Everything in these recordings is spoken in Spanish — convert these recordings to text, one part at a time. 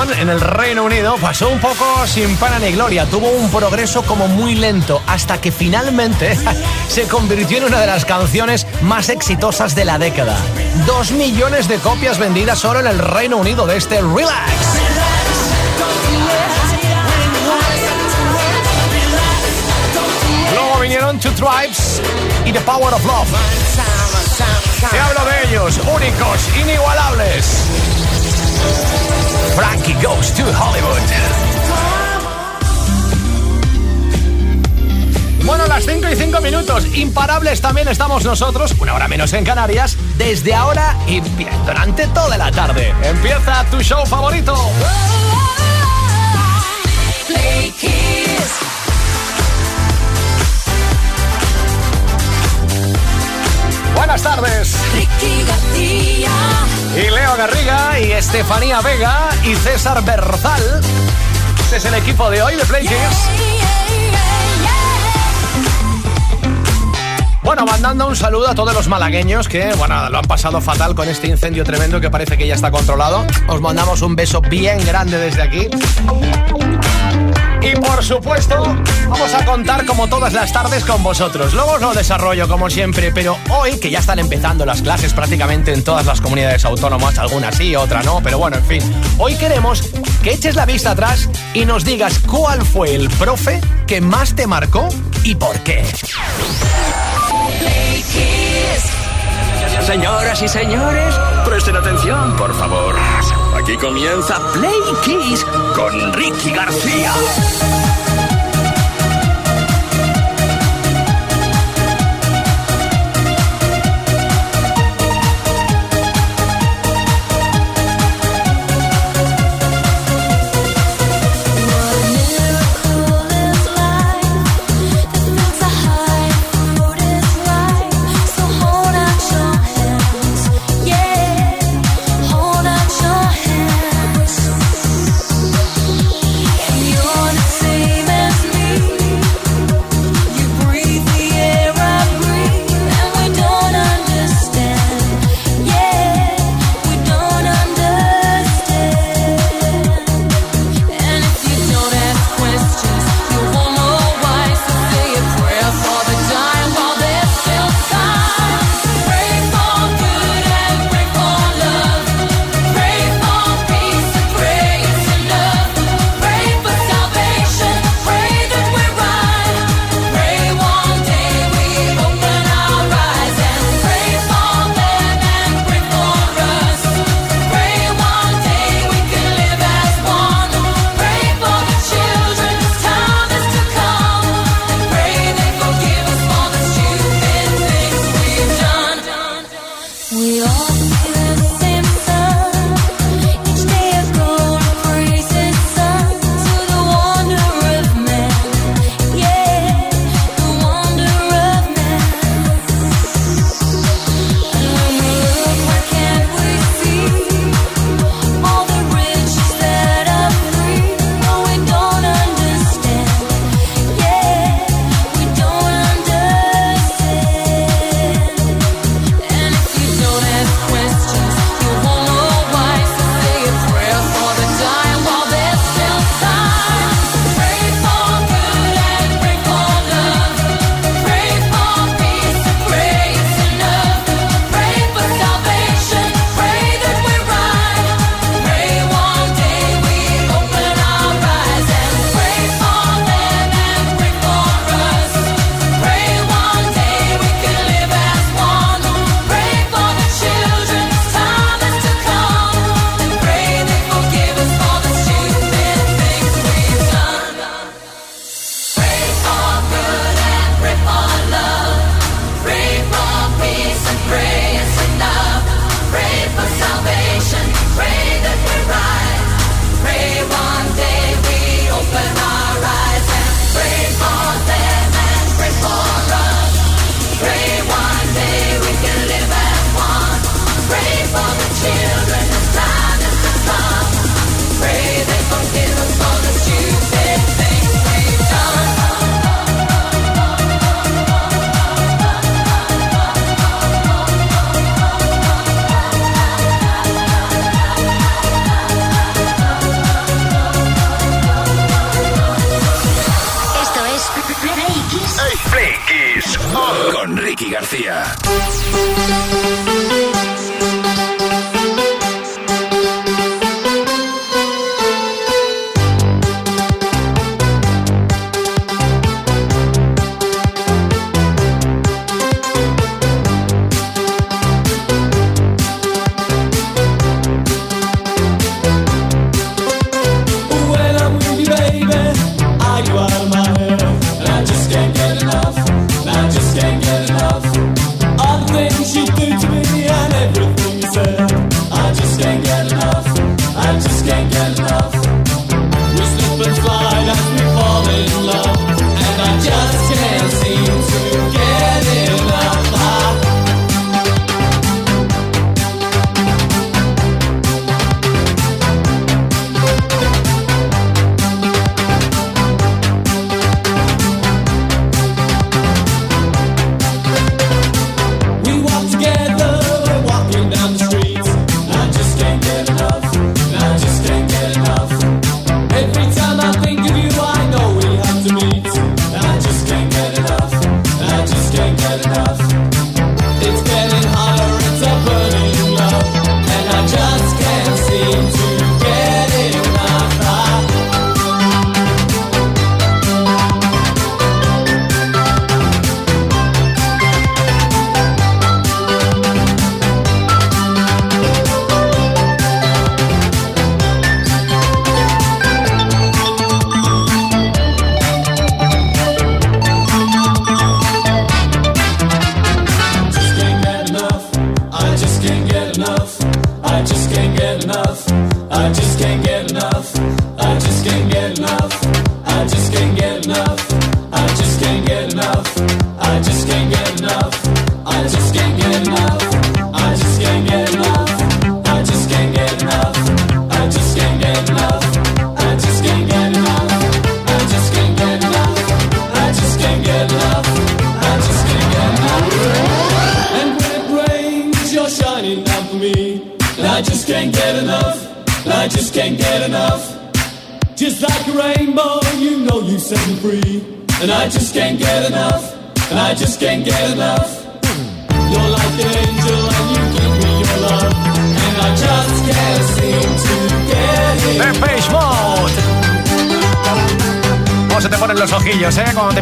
En el Reino Unido pasó un poco sin pana ni gloria, tuvo un progreso como muy lento hasta que finalmente se convirtió en una de las canciones más exitosas de la década. Dos millones de copias vendidas solo en el Reino Unido de este Relax. Luego vinieron Two Tribes y The Power of Love. Te hablo de ellos, únicos, inigualables. Frankie Goes to Hollywood. Bueno, las 5 y 5 minutos. Imparables también estamos nosotros, una hora menos en Canarias, desde ahora y durante toda la tarde. Empieza tu show favorito. Buenas tardes. Ricky García. Y Leo Garriga y Estefanía Vega y César Berzal. Este es el equipo de hoy de Play Bueno, mandando un saludo a todos los malagueños que, bueno, lo han pasado fatal con este incendio tremendo que parece que ya está controlado. Os mandamos un beso bien grande desde aquí. Y por supuesto, vamos a contar como todas las tardes con vosotros. Luego os lo desarrollo como siempre, pero hoy, que ya están empezando las clases prácticamente en todas las comunidades autónomas, algunas sí, otra no, pero bueno, en fin. Hoy queremos que eches la vista atrás y nos digas cuál fue el profe que más te marcó y por qué. Señoras y señores, presten atención, por favor. Aquí comienza Play Kiss con Ricky García.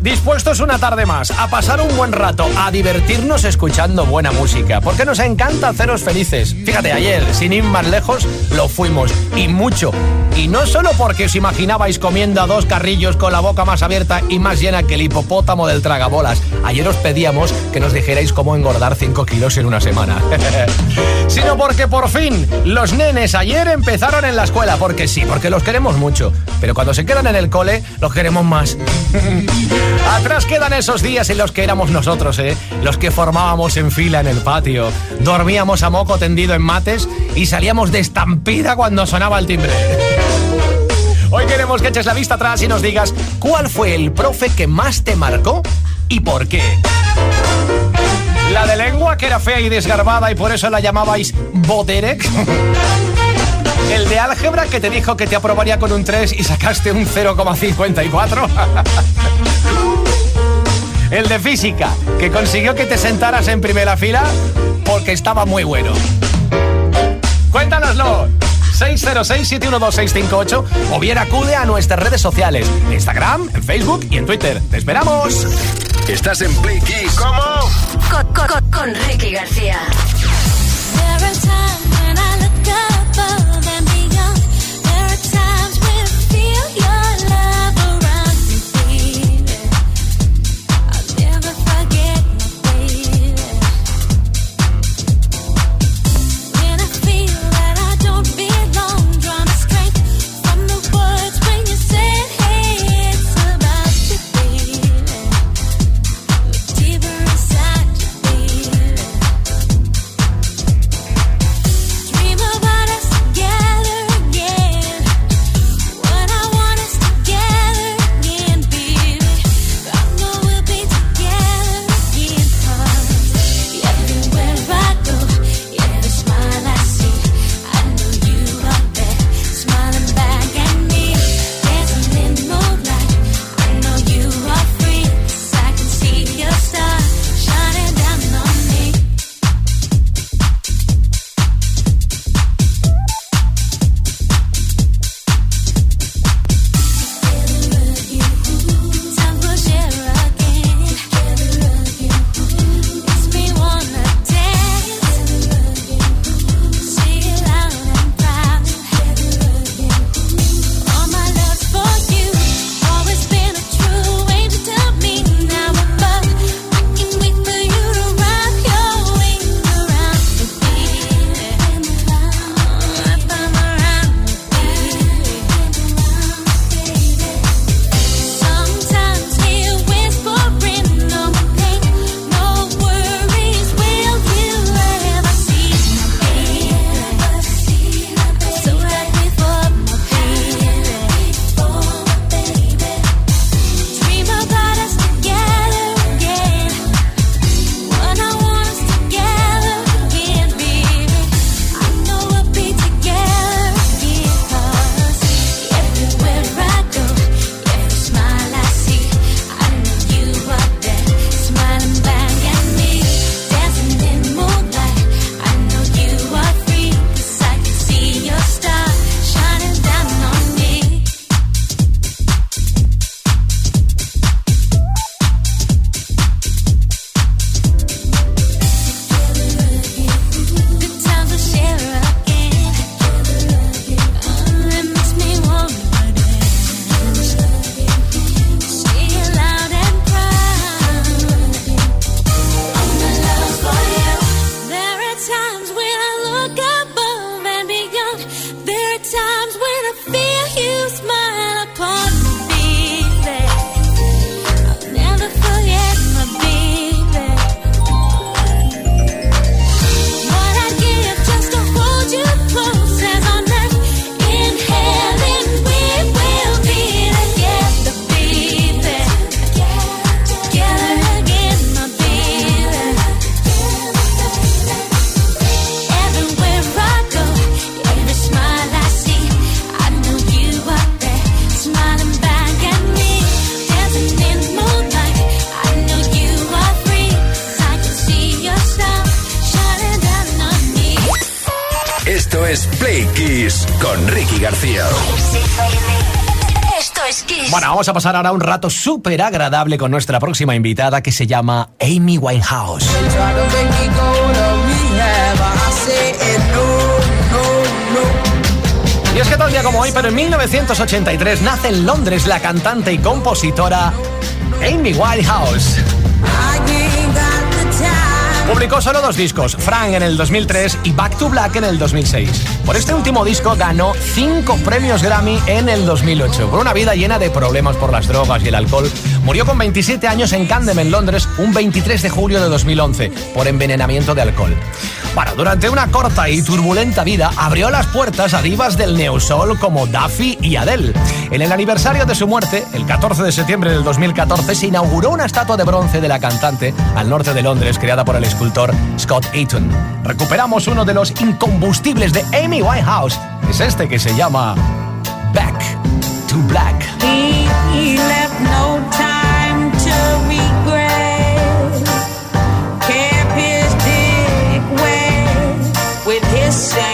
Pues dispuestos una tarde más a pasar un buen rato, a divertirnos escuchando buena música, porque nos encanta haceros felices. Fíjate, ayer, sin ir más lejos, lo fuimos, y mucho. Y no solo porque os imaginabais comiendo a dos carrillos con la boca más abierta y más llena que el hipopótamo del tragabolas. Ayer os pedíamos que nos dijerais cómo engordar 5 kilos en una semana. sino porque por fin los nenes ayer empezaron en la escuela, porque sí, porque los queremos mucho. Pero cuando se quedan en el cole, los queremos más. Atrás quedan esos días en los que éramos nosotros, ¿eh? Los que formábamos en fila en el patio, dormíamos a moco tendido en mates y salíamos de estampida cuando sonaba el timbre. Hoy queremos que eches la vista atrás y nos digas cuál fue el profe que más te marcó y por qué. La de lengua, que era fea y desgarbada y por eso la llamabais Boderek. El de álgebra que te dijo que te aprobaría con un 3 y sacaste un 0,54. El de física, que consiguió que te sentaras en primera fila porque estaba muy bueno. Cuéntanoslo. 606-712-658 o bien acude a nuestras redes sociales, Instagram, en Facebook y en Twitter. ¡Te esperamos! Estás en Play Kiss. ¿Cómo? Con, con Ricky García. Esto es Play Kiss con Ricky García. Esto es Kiss. Bueno, vamos a pasar ahora un rato súper agradable con nuestra próxima invitada que se llama Amy Winehouse. Y es que tal día como hoy, pero en 1983 nace en Londres la cantante y compositora Amy Winehouse. Publicó solo dos discos, Frank en el 2003 y Back to Black en el 2006. Por este último disco ganó cinco premios Grammy en el 2008. Por una vida llena de problemas por las drogas y el alcohol, murió con 27 años en Camden, en Londres, un 23 de julio de 2011, por envenenamiento de alcohol. Bueno, durante una corta y turbulenta vida, abrió las puertas a divas del neosol como Duffy y Adele. En el aniversario de su muerte, el 14 de septiembre del 2014, se inauguró una estatua de bronce de la cantante al norte de Londres, creada por el escultor Scott Eaton. Recuperamos uno de los incombustibles de Amy Winehouse. Es este que se llama Back to Black. With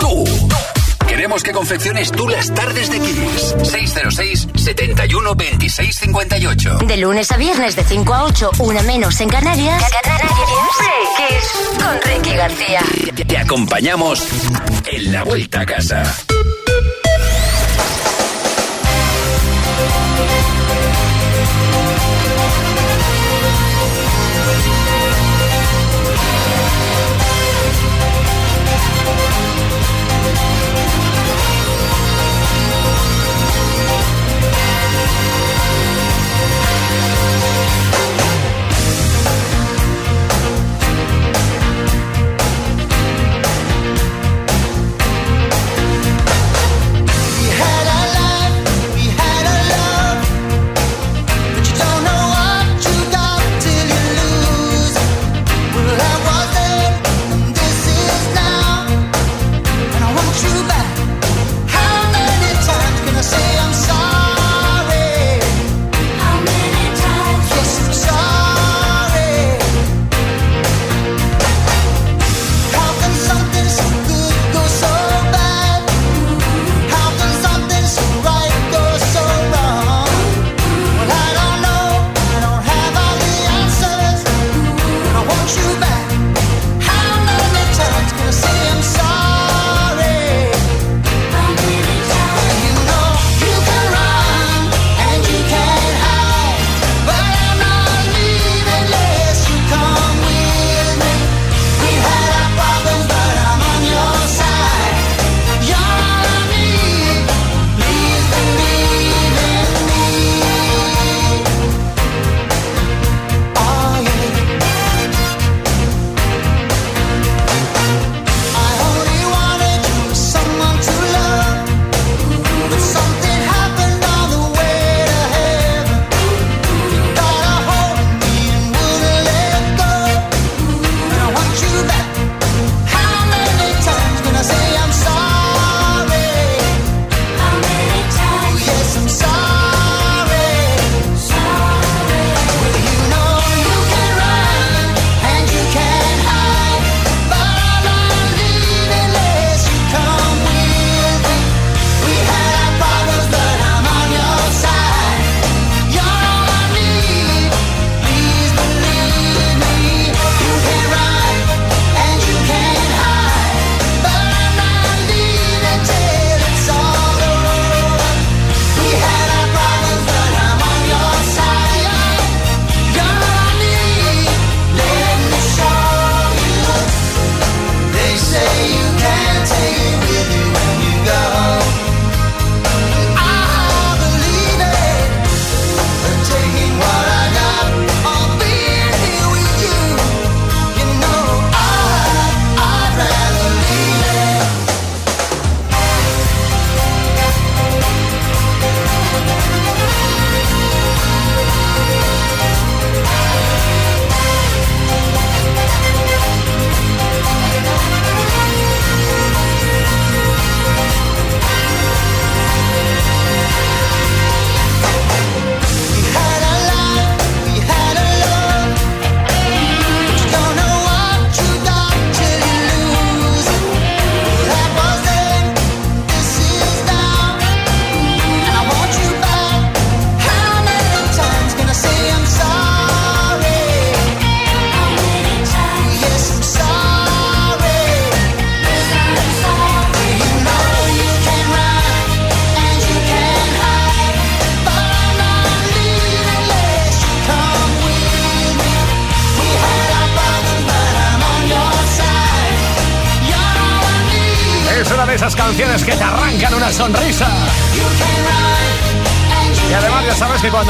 Tú. Queremos que confecciones tú las tardes de Kiss. 606 71 26 58. De lunes a viernes de 5 a 8, una menos en Canarias. Canarias. Kiss. García. Te acompañamos en la vuelta a casa.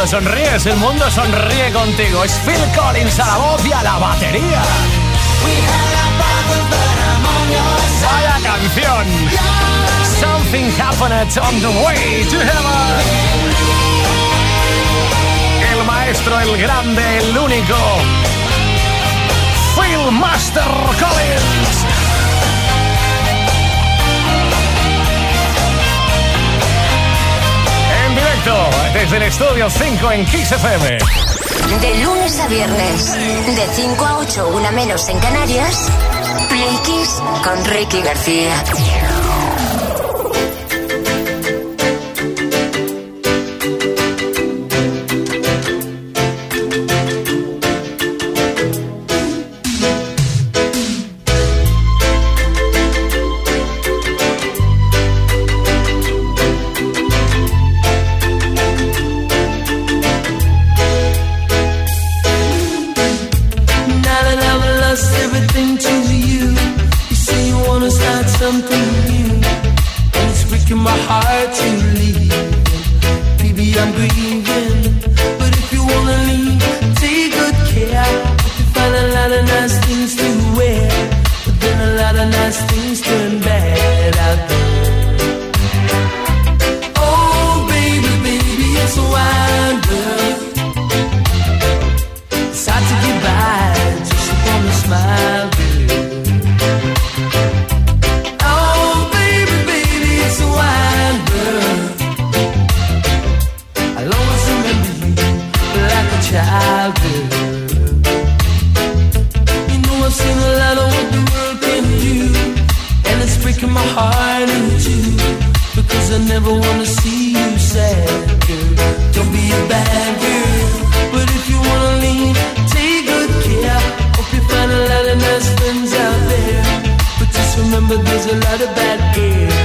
Sonríes, el mundo sonríe contigo. Es Phil Collins a la voz y a la batería. Vaya canción. Something happened on the way to heaven. El maestro, el grande, el único. Phil Master Collins. Desde el estudio 5 en Kiss FM. De lunes a viernes, de 5 a 8, una menos en Canarias, Play Kiss con Ricky García. Remember there's a lot of bad girls.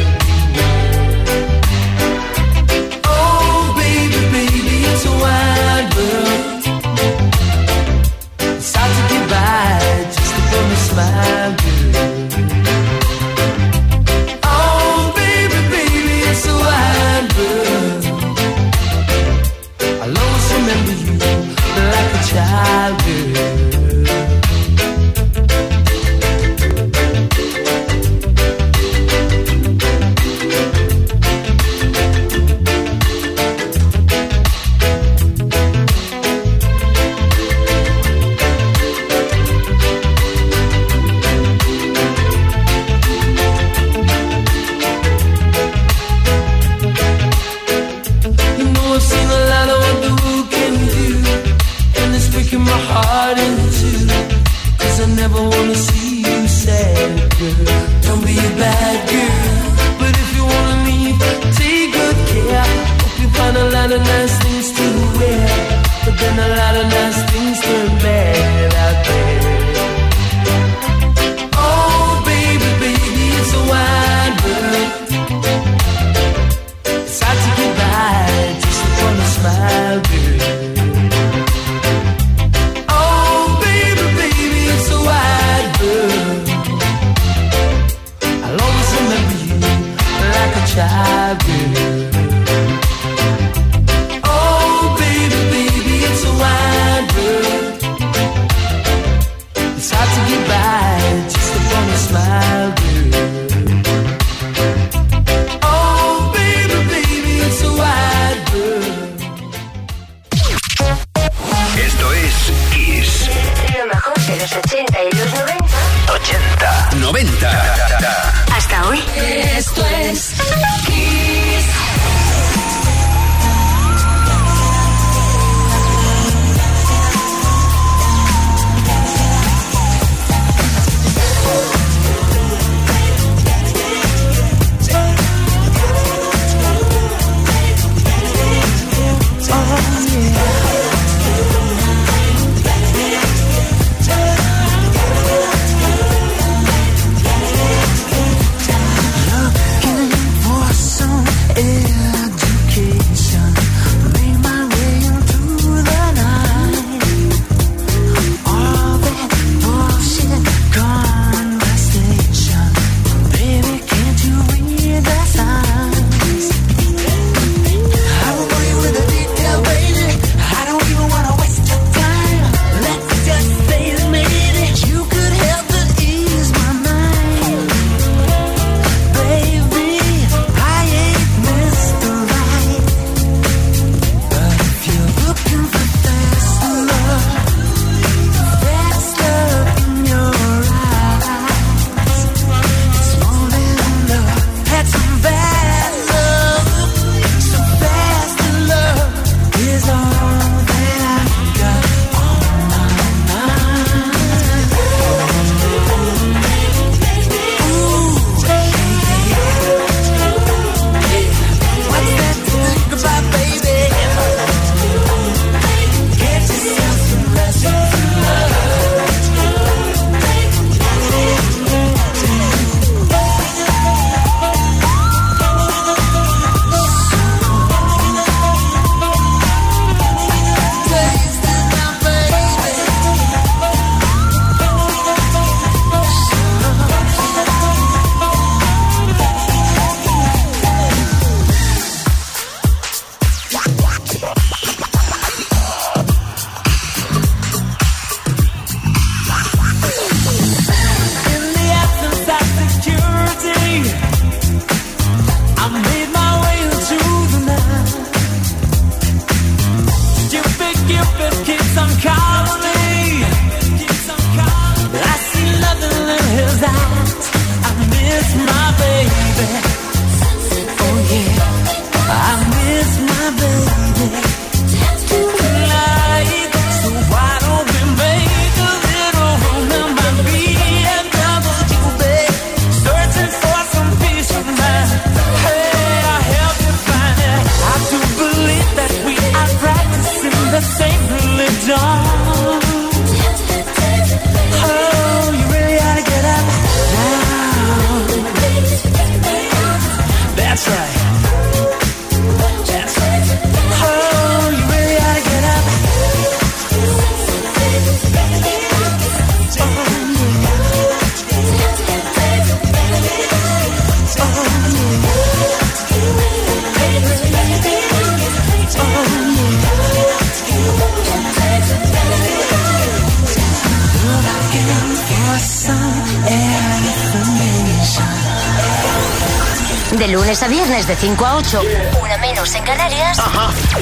Lunes de 5 a 8, una menos en Canarias.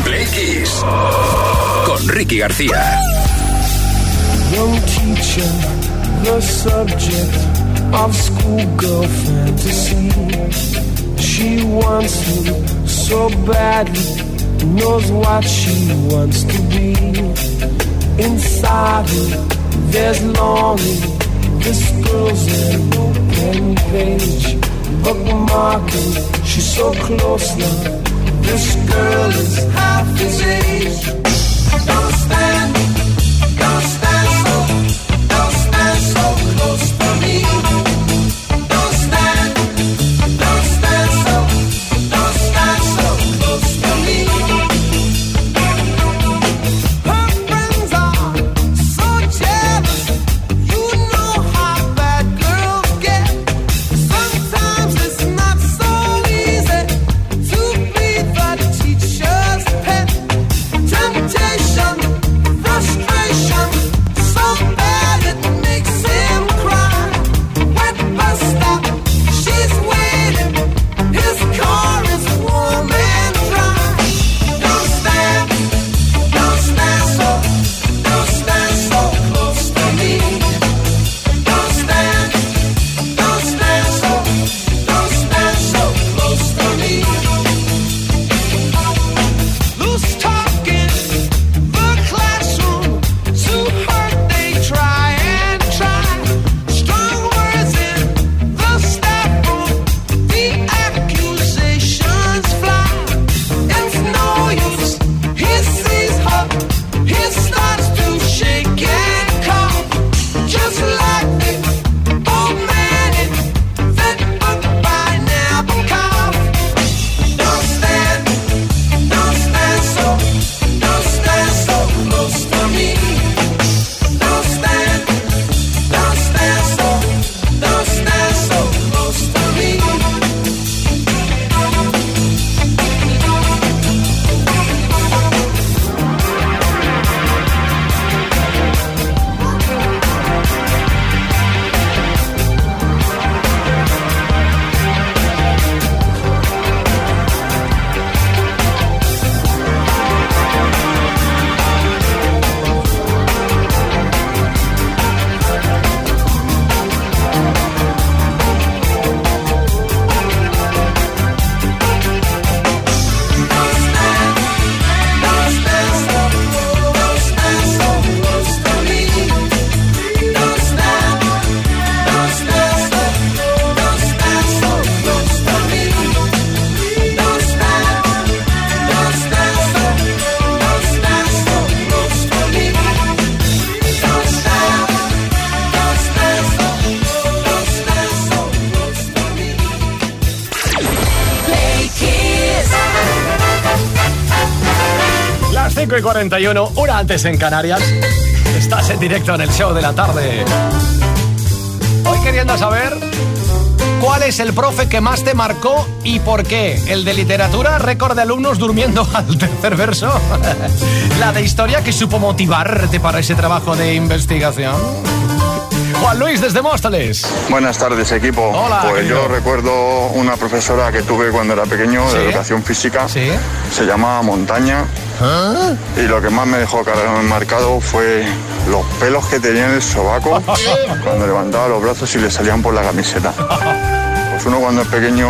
Play Kiss. Con Ricky García. Young teacher, the subject of schoolgirl fantasy. She wants him so badly, knows what she wants to be. Inside her, there's longing. This girl's an open page, bookmarking. She's so close now. This girl is half his age. Don't stand, 7.41, hora antes en Canarias. Estás en directo en el show de la tarde. Hoy queriendo saber cuál es el profe que más te marcó y por qué. El de literatura, récord de alumnos durmiendo al tercer verso. La de historia que supo motivarte para ese trabajo de investigación. Juan Luis desde Móstoles. Buenas tardes, equipo. Hola. Pues yo recuerdo una profesora que tuve cuando era pequeño de educación física. ¿Sí? Se llama Montaña y lo que más me dejó marcado fue los pelos que tenía en el sobaco cuando levantaba los brazos y le salían por la camiseta. Pues uno cuando es pequeño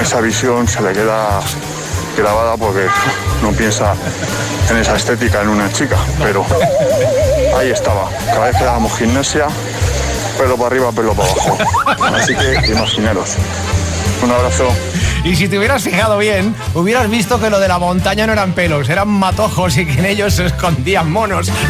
esa visión se le queda grabada porque no piensa en esa estética en una chica, pero ahí estaba. Cada vez que dábamos gimnasia, pelo para arriba, pelo para abajo. Así que imaginaros. Un abrazo. Y si te hubieras fijado bien, hubieras visto que lo de la montaña no eran pelos, eran matojos y que en ellos se escondían monos.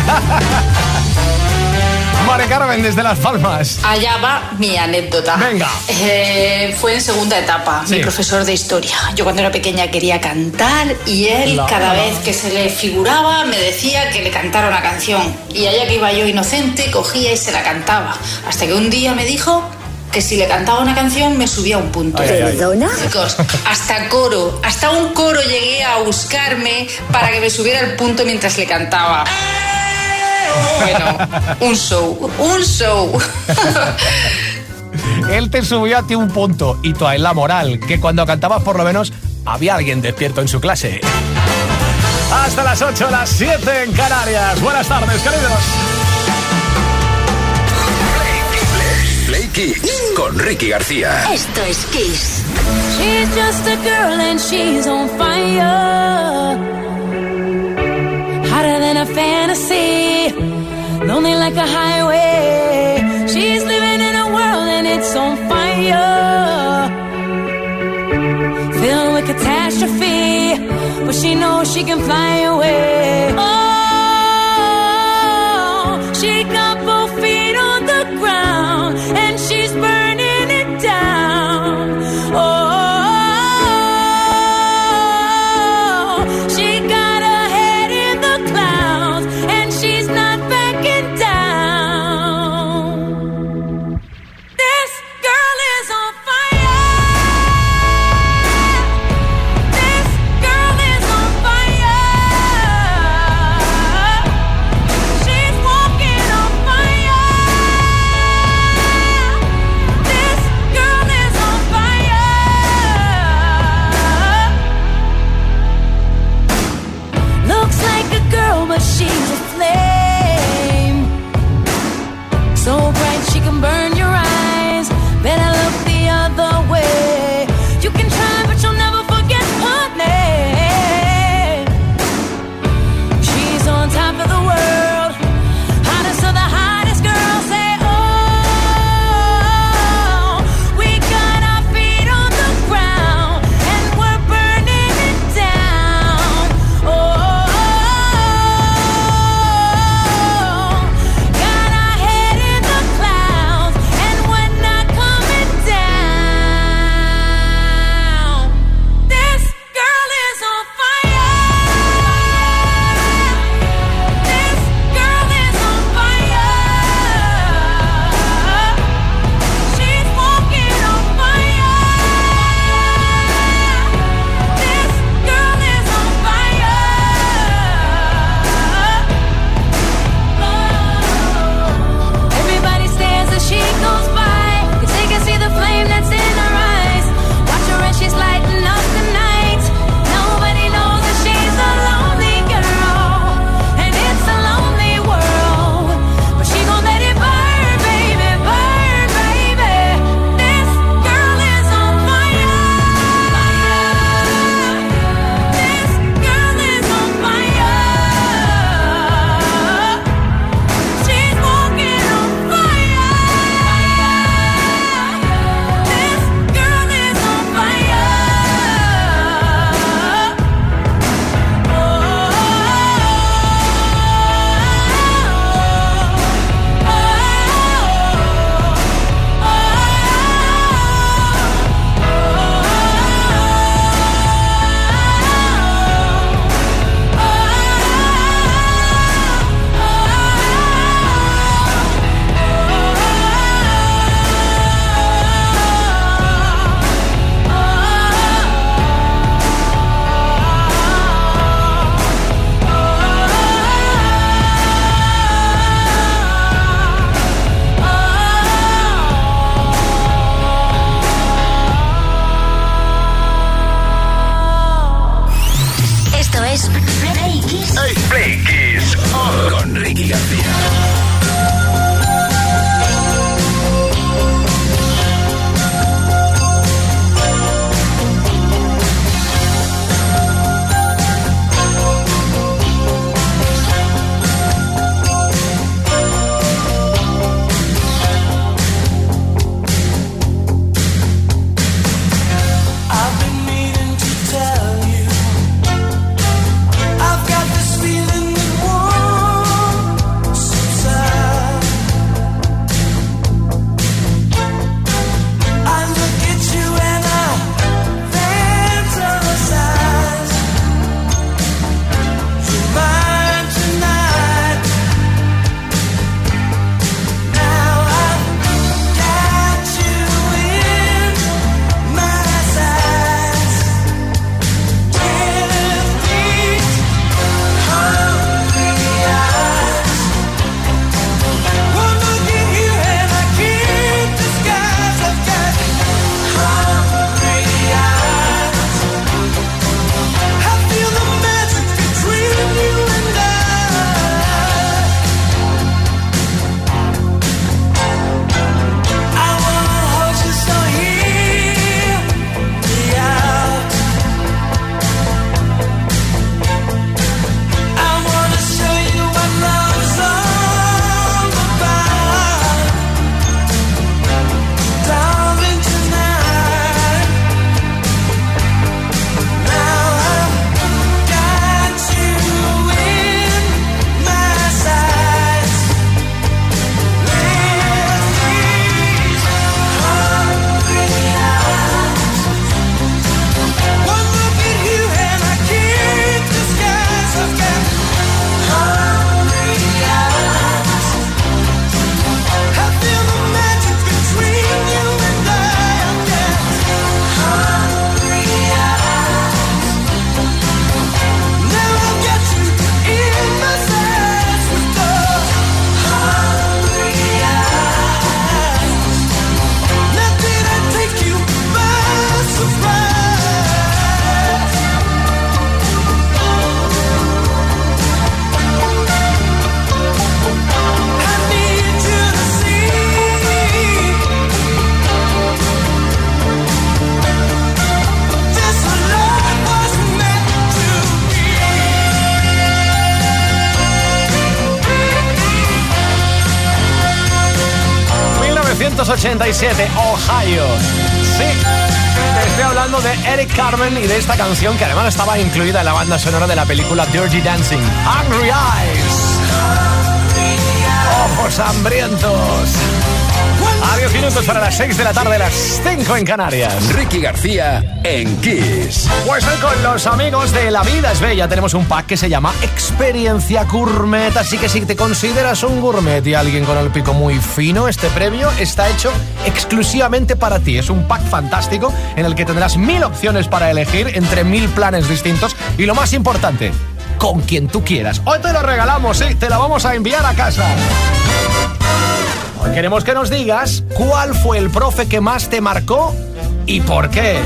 Mare Carmen desde Las Palmas. Allá va mi anécdota. Venga. Eh, fue en segunda etapa, Sí. mi profesor de historia. Yo cuando era pequeña quería cantar y él La, cada la, la. vez que se le figuraba me decía que le cantara una canción. Y allá que iba yo inocente, cogía y se la cantaba. Hasta que un día me dijo que si le cantaba una canción me subía un punto. Ay, ay, ay. ¿Perdona? Chicos, hasta coro, hasta un coro llegué a buscarme para que me subiera el punto mientras le cantaba. Bueno, un show, un show. Él te subió a ti un punto y tú a él la moral, que cuando cantabas por lo menos había alguien despierto en su clase. Hasta las 8, las 7 en Canarias. Buenas tardes, queridos. Play con Ricky García. Esto es Kiss. She's just a girl and she's on fire. Hotter than a fantasy. Lonely like a highway. She's living in a world and it's on fire. Filled with catastrophe. But she knows she can fly away. Oh, 1987, Ohio. Sí, estoy hablando de Eric Carmen y de esta canción que además estaba incluida en la banda sonora de la película Dirty Dancing, Hungry Eyes. Ojos hambrientos. A 10 minutos para las 6 de la tarde, las 5 en Canarias. Ricky García en Kiss. Pues hoy con los amigos de La Vida es Bella tenemos un pack que se llama Experiencia Gourmet. Así que si te consideras un gourmet y alguien con el pico muy fino, este premio está hecho exclusivamente para ti. Es un pack fantástico en el que tendrás mil opciones para elegir entre mil planes distintos y lo más importante, con quien tú quieras. Hoy te lo regalamos, sí, te lo vamos a enviar a casa. Queremos que nos digas cuál fue el profe que más te marcó y por qué.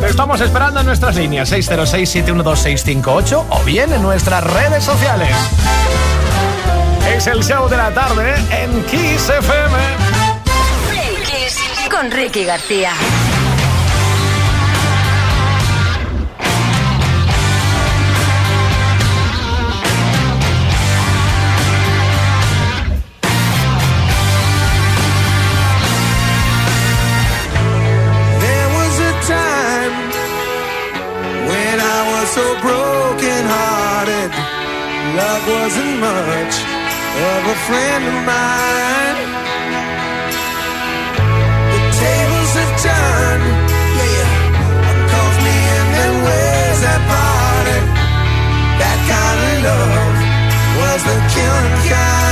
Te estamos esperando en nuestras líneas 606-712-658 o bien en nuestras redes sociales. Es el show de la tarde en Kiss FM. Con Ricky García. Love wasn't much of a friend of mine. The tables have turned, yeah. Calls me and then where's that party? That kind of love was the killing kind.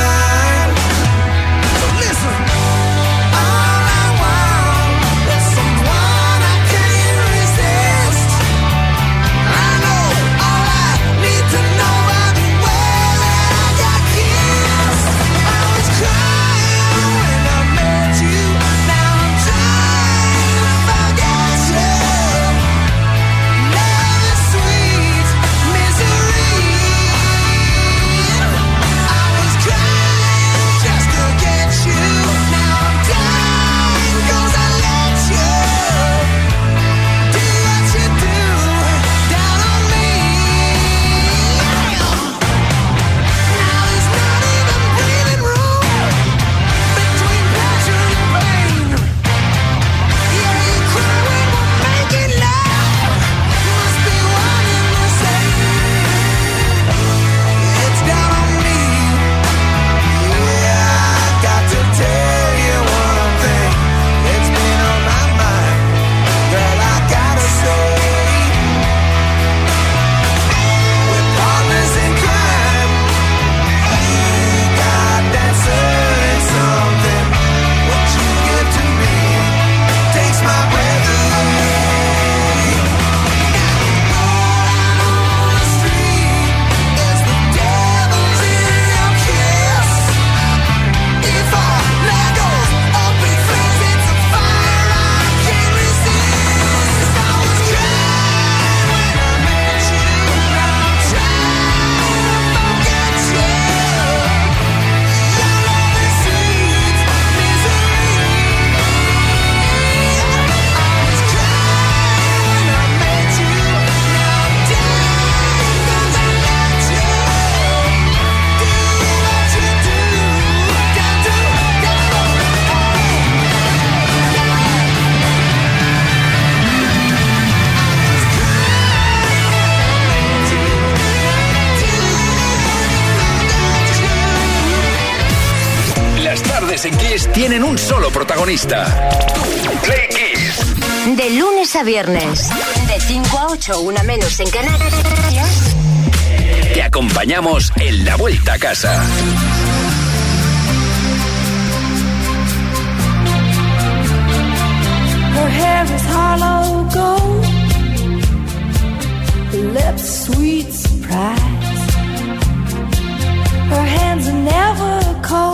Tienen un solo protagonista. Play Kiss. De lunes a viernes, de 5 a 8, una menos en Canarias. Te acompañamos en la vuelta a casa. Her hair is hollow gold. Her lips sweet surprise. Her hands are never cold.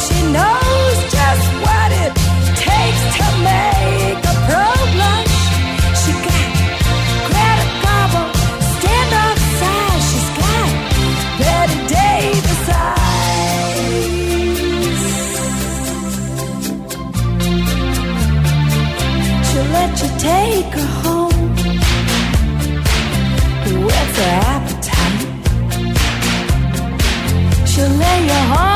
she knows just what it takes to make a pro blush. She got Greta Garbo, stand side. She's got. She'll let you take her home. Her appetite? She'll lay you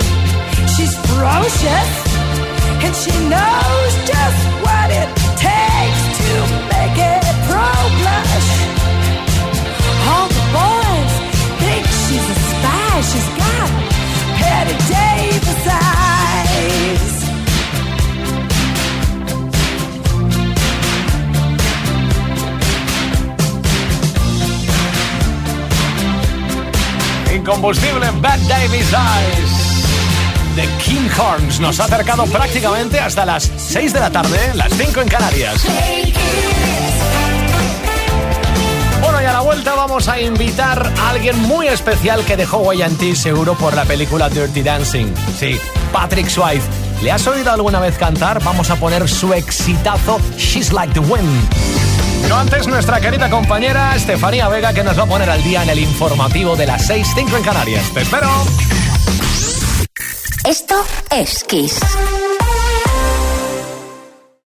She's ferocious and she knows just what it takes to make it pro blush. All the boys think she's a spy. She's got Patty Davis eyes. Incombustible Bad Davis Eyes de King Horns nos ha acercado prácticamente hasta las 6 de la tarde, las 5 en Canarias. Bueno, y a la vuelta vamos a invitar a alguien muy especial que dejó huella seguro por la película Dirty Dancing. Sí, Patrick Swayze. ¿Le has oído alguna vez cantar? Vamos a poner su exitazo She's Like the Wind. Pero antes, nuestra querida compañera Estefanía Vega, que nos va a poner al día en el informativo de las 6.05 en Canarias. ¡Te espero! Esto es Kiss.